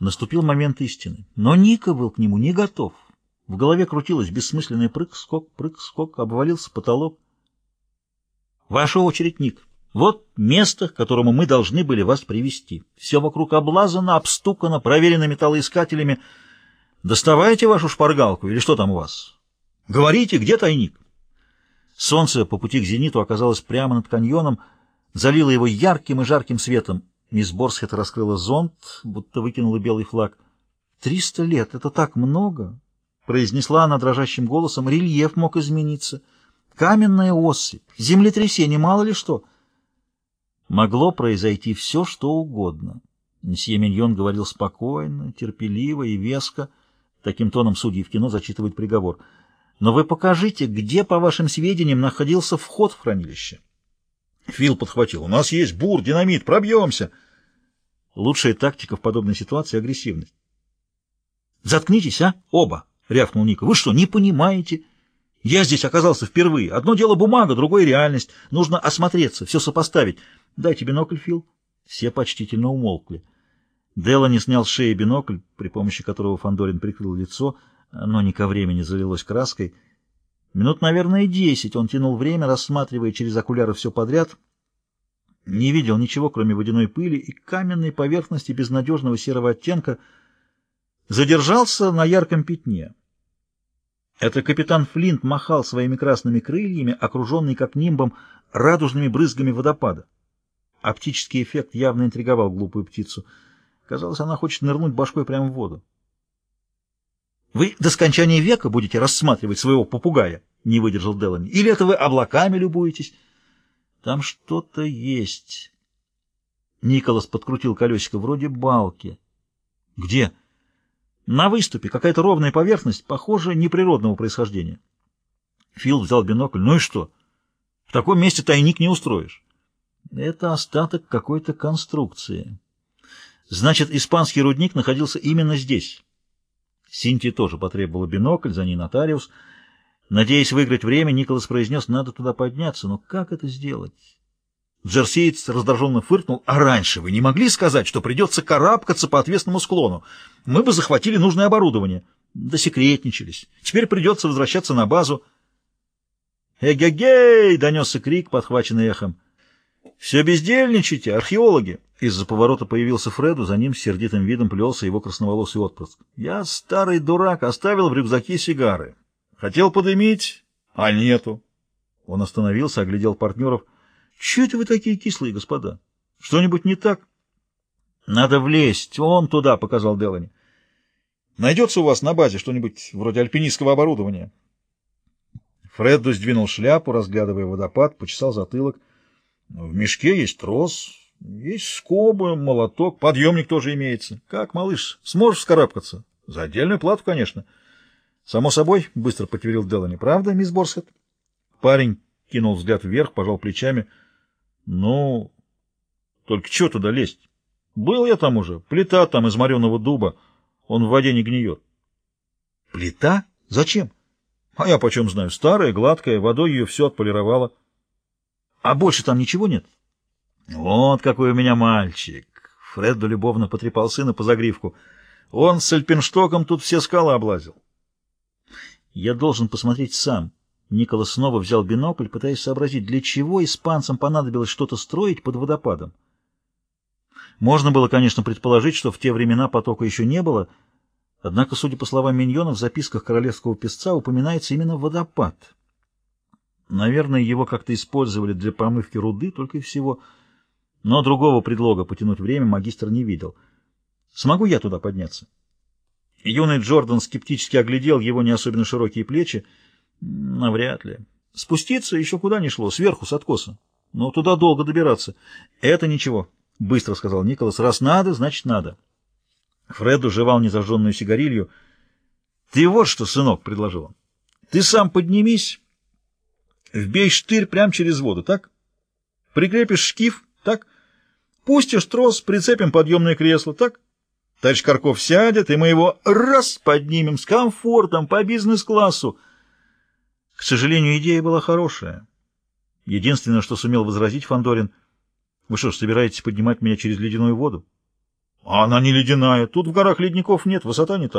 Наступил момент истины, но Ника был к нему не готов. В голове крутилось бессмысленный прыг-скок, прыг-скок, обвалился потолок. Ваша очередь, Ник. Вот место, к которому мы должны были вас привести. Все вокруг облазано, обстукано, проверено металлоискателями. Доставайте вашу шпаргалку, или что там у вас? Говорите, где тайник? Солнце по пути к зениту оказалось прямо над каньоном, залило его ярким и жарким светом. Мисс Борсхет раскрыла зонт, будто выкинула белый флаг. «Триста лет — это так много!» — произнесла она дрожащим голосом. «Рельеф мог измениться. Каменная особь, землетрясение, мало ли что!» Могло произойти все, что угодно. Мсье Миньон говорил спокойно, терпеливо и веско. Таким тоном судьи в кино зачитывают приговор. «Но вы покажите, где, по вашим сведениям, находился вход в хранилище?» Фил подхватил. «У нас есть бур, динамит, пробьемся!» Лучшая тактика в подобной ситуации — агрессивность. «Заткнитесь, а? Оба!» — рявкнул Ника. «Вы что, не понимаете? Я здесь оказался впервые. Одно дело бумага, другое — реальность. Нужно осмотреться, все сопоставить. Дайте бинокль, Фил». Все почтительно умолкли. Делани снял с шеи бинокль, при помощи которого Фандорин прикрыл лицо, но не ко времени залилось краской — Минут, наверное, десять он тянул время, рассматривая через окуляры все подряд. Не видел ничего, кроме водяной пыли и каменной поверхности безнадежного серого оттенка. Задержался на ярком пятне. Это капитан Флинт махал своими красными крыльями, окруженный как нимбом радужными брызгами водопада. Оптический эффект явно интриговал глупую птицу. Казалось, она хочет нырнуть башкой прямо в воду. Вы до скончания века будете рассматривать своего попугая, — не выдержал Делани. Или это вы облаками любуетесь? Там что-то есть. Николас подкрутил колесико вроде балки. Где? На выступе. Какая-то ровная поверхность, похоже, неприродного происхождения. Фил взял бинокль. Ну и что? В таком месте тайник не устроишь. Это остаток какой-то конструкции. Значит, испанский рудник находился именно здесь. Синтия тоже потребовала бинокль, за ней нотариус. Надеясь выиграть время, Николас произнес, надо туда подняться. Но как это сделать? Джерсиец раздраженно фыркнул. А раньше вы не могли сказать, что придется карабкаться по отвесному склону? Мы бы захватили нужное оборудование. Досекретничались. Теперь придется возвращаться на базу. «Эгегей!» — донесся крик, подхваченный эхом. «Все бездельничайте, археологи!» Из-за поворота появился Фреду, за ним с сердитым видом плелся его красноволосый отпрыск. «Я, старый дурак, оставил в рюкзаке сигары. Хотел подымить, а нету». Он остановился, оглядел партнеров. «Чего это вы такие кислые, господа? Что-нибудь не так?» «Надо влезть, он туда», — показал Делани. «Найдется у вас на базе что-нибудь вроде альпинистского оборудования?» Фредду сдвинул шляпу, разглядывая водопад, почесал затылок. «В мешке есть трос, есть скобы, молоток, подъемник тоже имеется. Как, малыш, сможешь вскарабкаться? За отдельную плату, конечно. Само собой, быстро подтвердил Делани. Правда, мисс Борсет? Парень кинул взгляд вверх, пожал плечами. Ну, только что туда лезть? Был я там уже. Плита там из мореного дуба. Он в воде не гниет. Плита? Зачем? А я почем знаю. Старая, гладкая, водой ее все отполировала. А больше там ничего нет? — «Вот какой у меня мальчик!» Фредду любовно потрепал сына по загривку. «Он с альпинштоком тут все скалы облазил». «Я должен посмотреть сам». Николас снова взял бинокль, пытаясь сообразить, для чего испанцам понадобилось что-то строить под водопадом. Можно было, конечно, предположить, что в те времена потока еще не было, однако, судя по словам Миньона, в записках королевского песца упоминается именно водопад. Наверное, его как-то использовали для промывки руды, только и всего — но другого предлога потянуть время магистр не видел. «Смогу я туда подняться?» Юный Джордан скептически оглядел его не особенно широкие плечи. «Навряд ли. Спуститься еще куда ни шло, сверху, с откоса. Но туда долго добираться. Это ничего», — быстро сказал Николас. «Раз надо, значит надо». Фреду жевал незажженную сигарилью. «Ты вот что, сынок», — предложил он. «Ты сам поднимись, вбей штырь прямо через воду, так? Прикрепишь шкив, так? Пустишь трос, прицепим подъемное кресло, так? Товарищ Карков сядет, и мы его раз поднимем с комфортом по бизнес-классу. К сожалению, идея была хорошая. Единственное, что сумел возразить Фандорин, вы что ж, собираетесь поднимать меня через ледяную воду? А она не ледяная. Тут в горах ледников нет, высота не та.